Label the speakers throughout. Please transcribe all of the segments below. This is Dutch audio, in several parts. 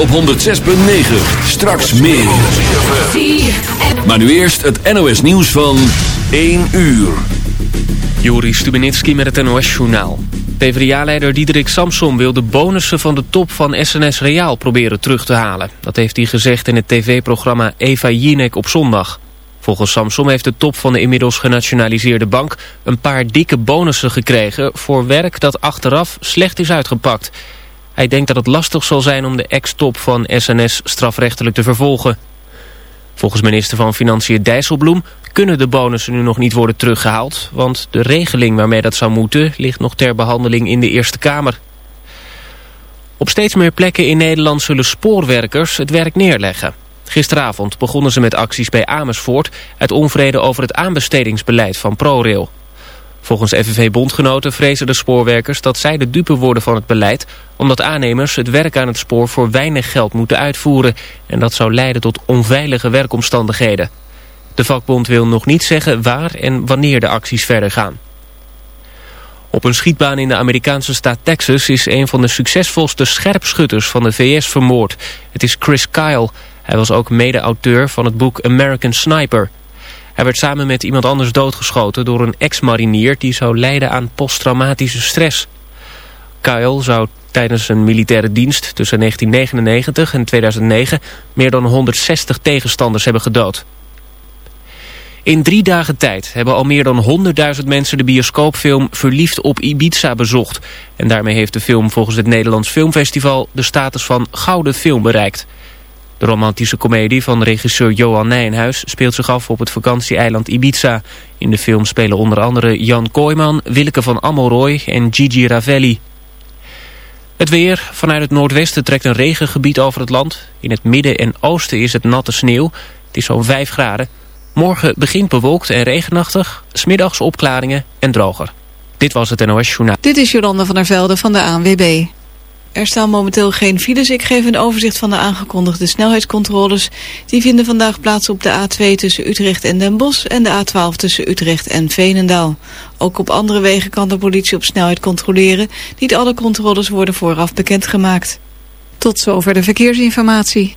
Speaker 1: op 106.9. Straks meer. Maar nu eerst het NOS nieuws van 1 uur.
Speaker 2: Joris Stubenitski met het NOS-journaal. PvdA-leider Diederik Samsom wil de bonussen van de top van SNS Reaal proberen terug te halen. Dat heeft hij gezegd in het tv-programma Eva Jinek op zondag. Volgens Samsom heeft de top van de inmiddels genationaliseerde bank... een paar dikke bonussen gekregen voor werk dat achteraf slecht is uitgepakt. Hij denkt dat het lastig zal zijn om de ex-top van SNS strafrechtelijk te vervolgen. Volgens minister van Financiën Dijsselbloem kunnen de bonussen nu nog niet worden teruggehaald... want de regeling waarmee dat zou moeten ligt nog ter behandeling in de Eerste Kamer. Op steeds meer plekken in Nederland zullen spoorwerkers het werk neerleggen. Gisteravond begonnen ze met acties bij Amersfoort... uit onvrede over het aanbestedingsbeleid van ProRail. Volgens FNV-bondgenoten vrezen de spoorwerkers dat zij de dupe worden van het beleid... omdat aannemers het werk aan het spoor voor weinig geld moeten uitvoeren... en dat zou leiden tot onveilige werkomstandigheden. De vakbond wil nog niet zeggen waar en wanneer de acties verder gaan. Op een schietbaan in de Amerikaanse staat Texas is een van de succesvolste scherpschutters van de VS vermoord. Het is Chris Kyle. Hij was ook mede-auteur van het boek American Sniper. Hij werd samen met iemand anders doodgeschoten door een ex-marinier... die zou lijden aan posttraumatische stress. Kyle zou tijdens een militaire dienst tussen 1999 en 2009... meer dan 160 tegenstanders hebben gedood. In drie dagen tijd hebben al meer dan 100.000 mensen de bioscoopfilm Verliefd op Ibiza bezocht. En daarmee heeft de film volgens het Nederlands Filmfestival de status van gouden film bereikt. De romantische komedie van regisseur Johan Nijenhuis speelt zich af op het vakantieeiland Ibiza. In de film spelen onder andere Jan Kooijman, Willeke van Ammelrooy en Gigi Ravelli. Het weer. Vanuit het noordwesten trekt een regengebied over het land. In het midden en oosten is het natte sneeuw. Het is zo'n 5 graden. Morgen begint bewolkt en regenachtig. Smiddags opklaringen en droger. Dit was het NOS Journaal.
Speaker 3: Dit is Jolanda van der Velde van de ANWB. Er staan momenteel geen files. Ik geef een overzicht van de aangekondigde snelheidscontroles. Die vinden vandaag plaats op de A2 tussen Utrecht en Den Bosch en de A12 tussen Utrecht en Veenendaal. Ook op andere wegen kan de politie op snelheid controleren. Niet alle controles worden vooraf bekendgemaakt. Tot zover de verkeersinformatie.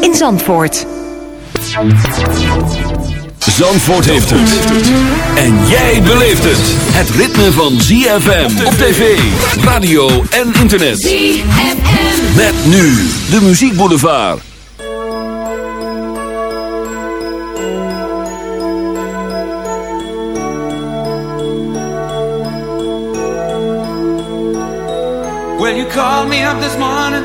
Speaker 4: in Zandvoort.
Speaker 1: Zandvoort heeft het. En jij beleeft het. Het ritme van ZFM op tv, radio en internet. ZFM. Met nu de muziekboulevard.
Speaker 5: Well, you called me up this morning,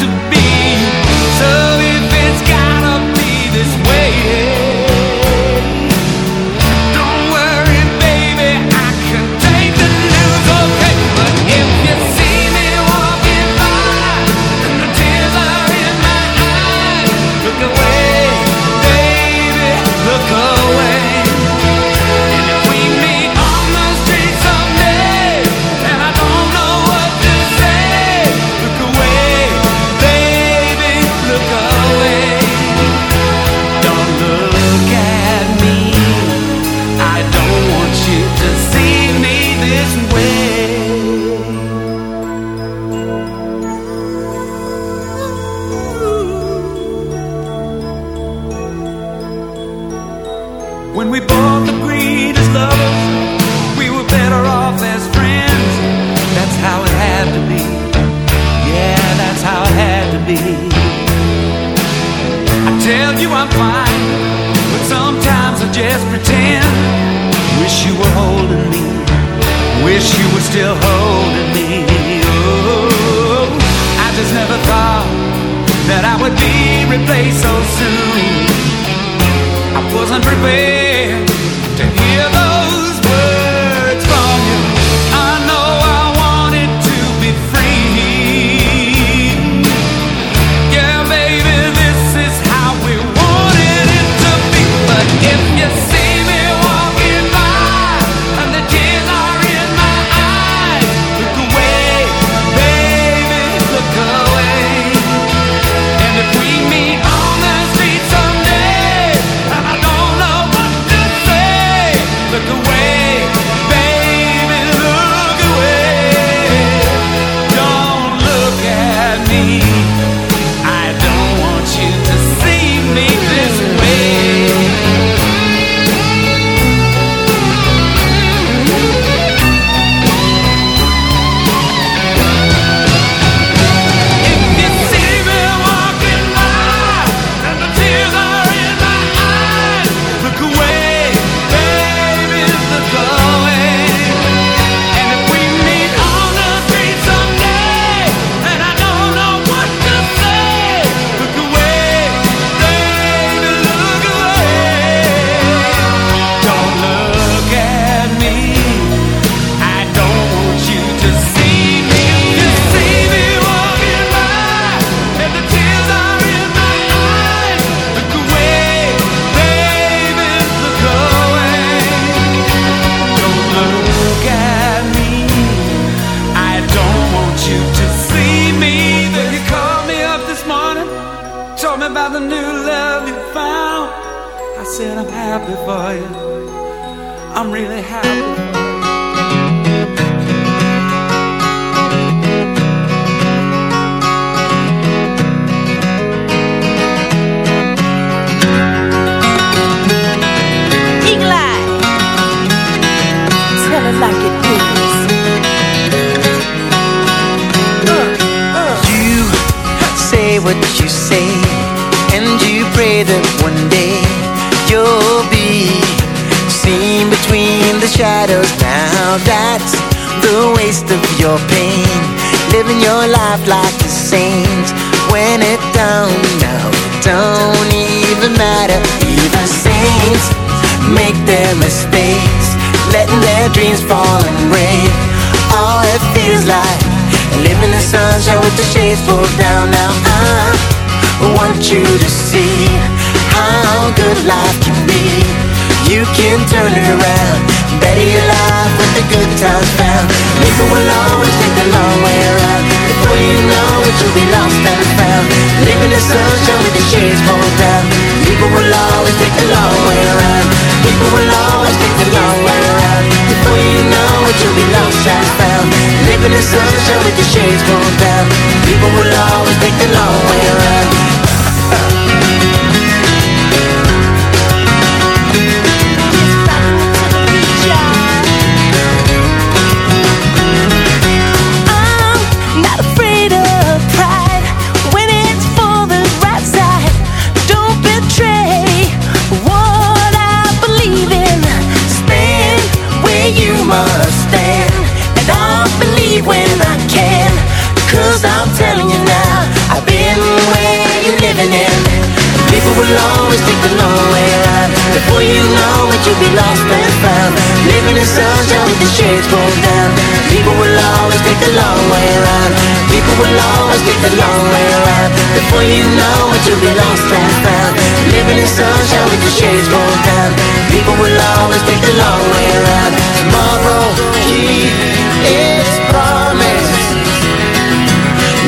Speaker 5: to be. So
Speaker 6: if
Speaker 7: it's gotta be this way. shades always take the long way around. Tomorrow he its promise.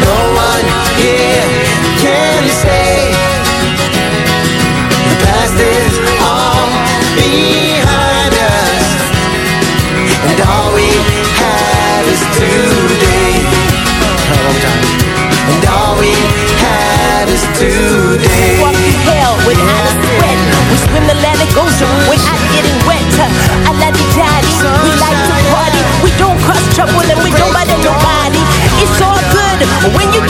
Speaker 7: No one here can say The past is all behind us. And all we have is today. And all we have is today.
Speaker 8: Walk the hell with Hannah Sweat We swim the
Speaker 9: land it goes When
Speaker 5: you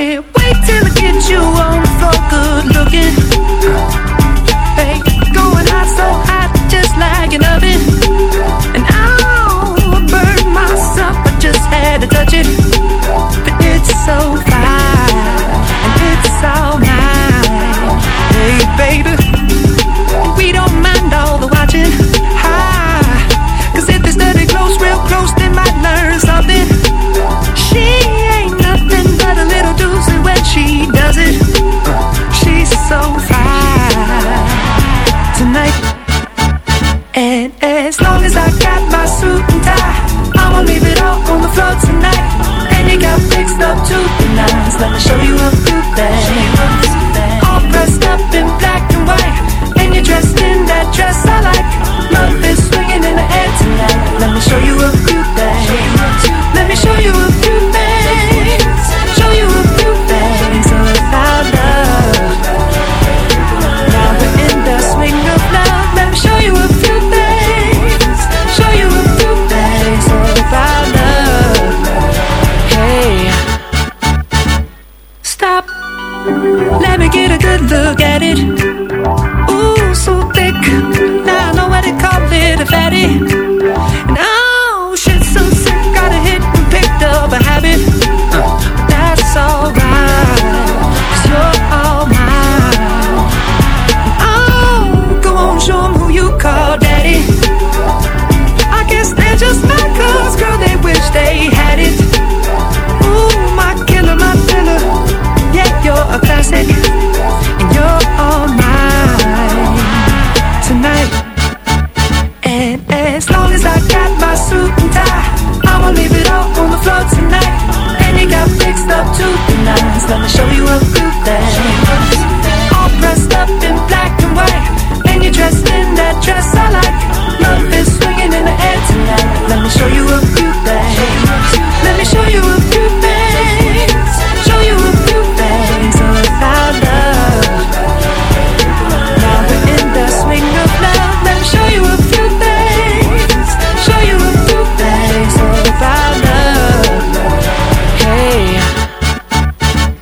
Speaker 9: Porque to the
Speaker 8: nines. Let me show you a few things. it to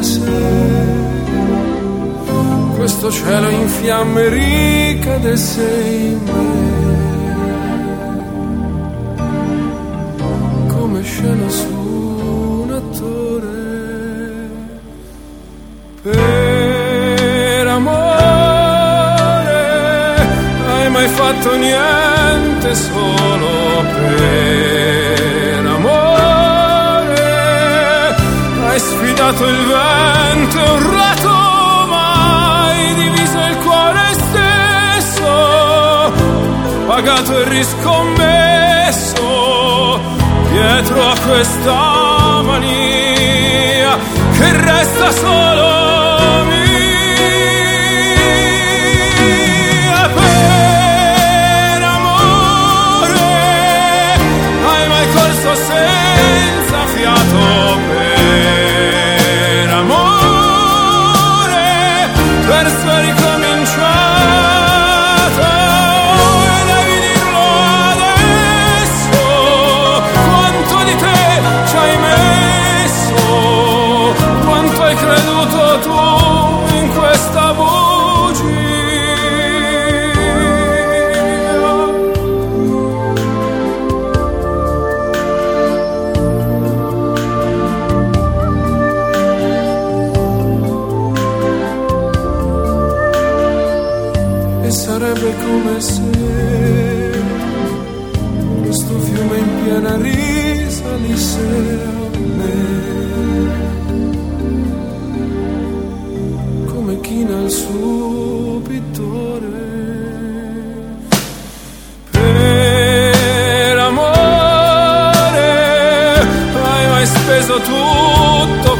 Speaker 10: come questo cielo in fiamme ricadesse in me. Come scena su un attore. Per amore, hai mai fatto niente solo per hai sfidato il vento e un rato mai diviso il cuore stesso pagato e riscommesso dietro a questa mania che resta solo Everybody. subitore. Per amore hai mai speso tutto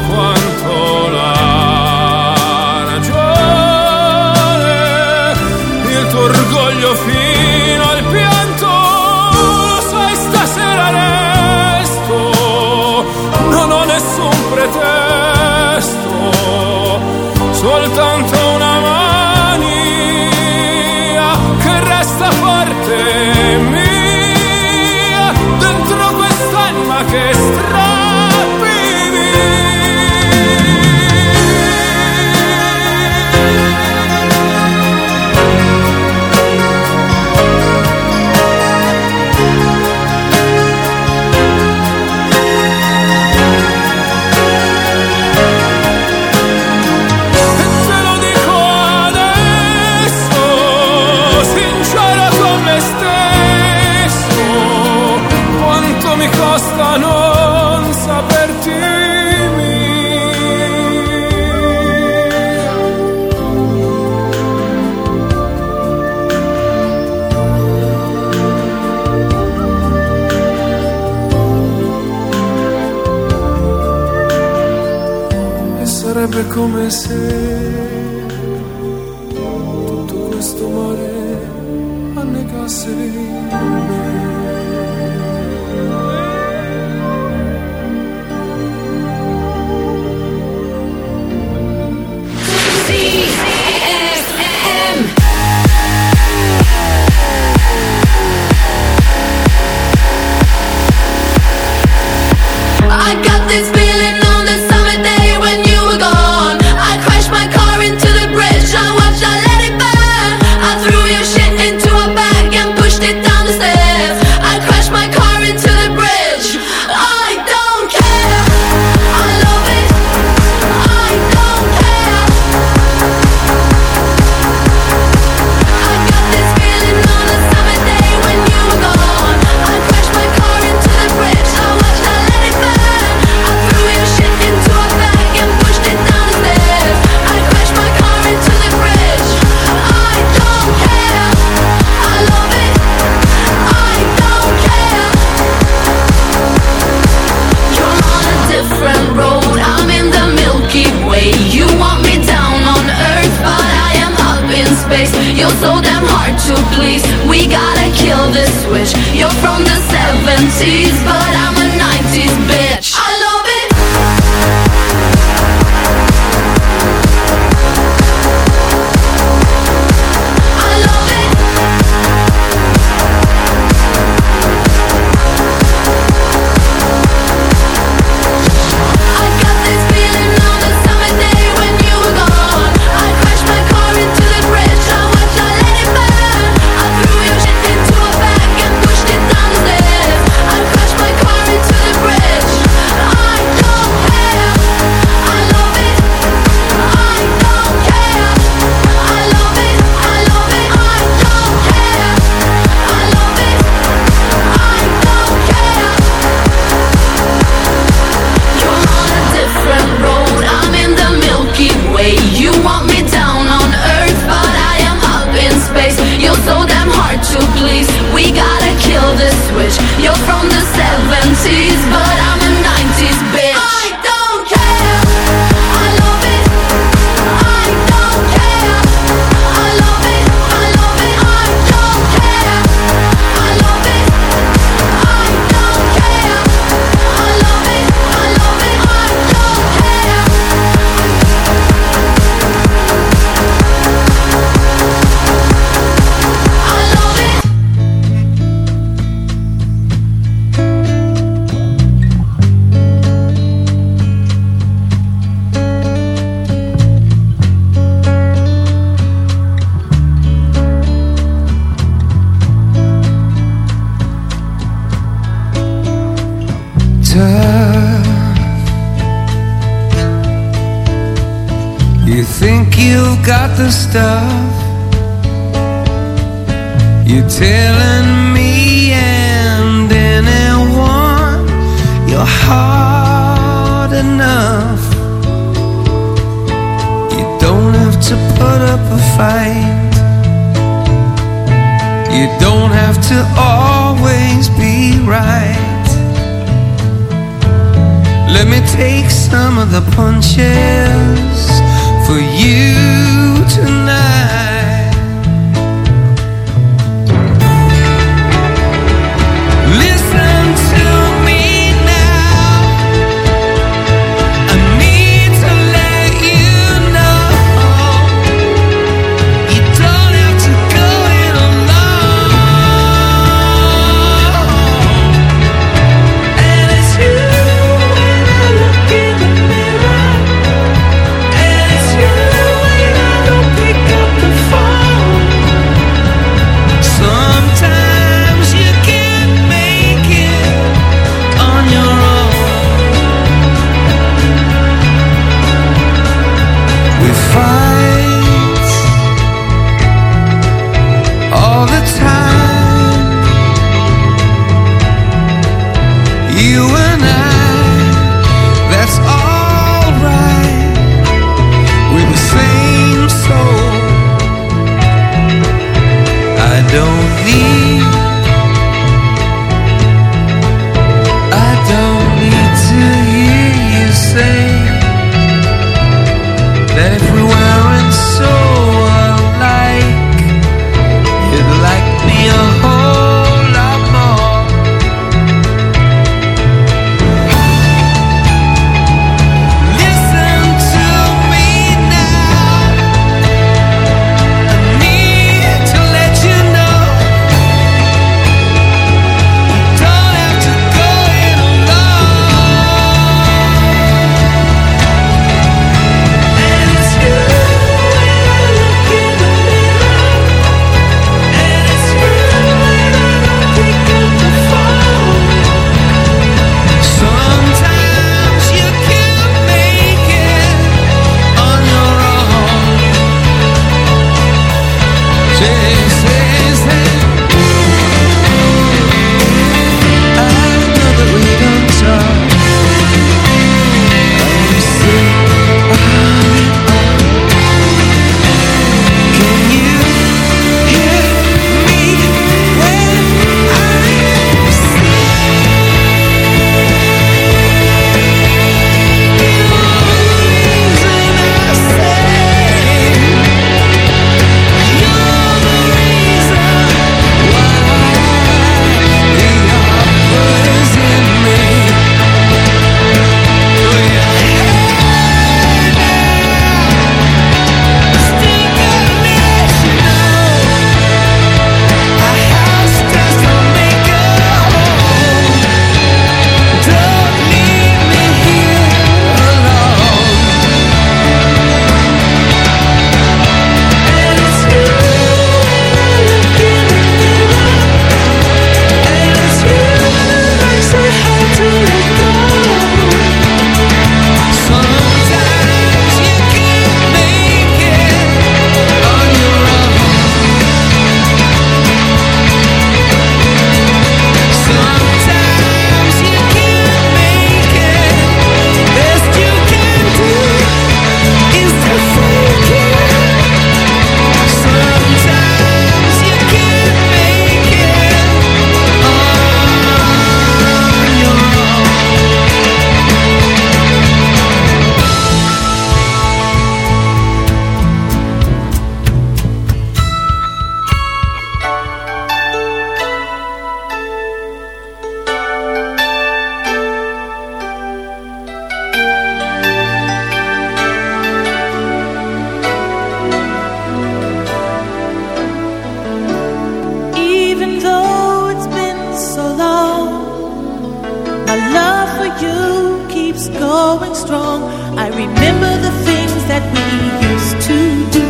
Speaker 11: come se
Speaker 12: my love
Speaker 11: for you
Speaker 13: keeps going strong. I remember the things that we used to do.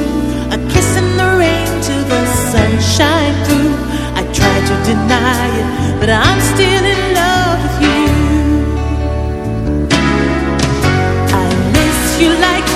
Speaker 13: A kiss in the rain till the sunshine through. I try to deny it, but I'm still in love with you. I miss you like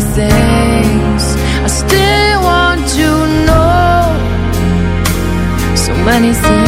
Speaker 11: things I still want to know. So many things.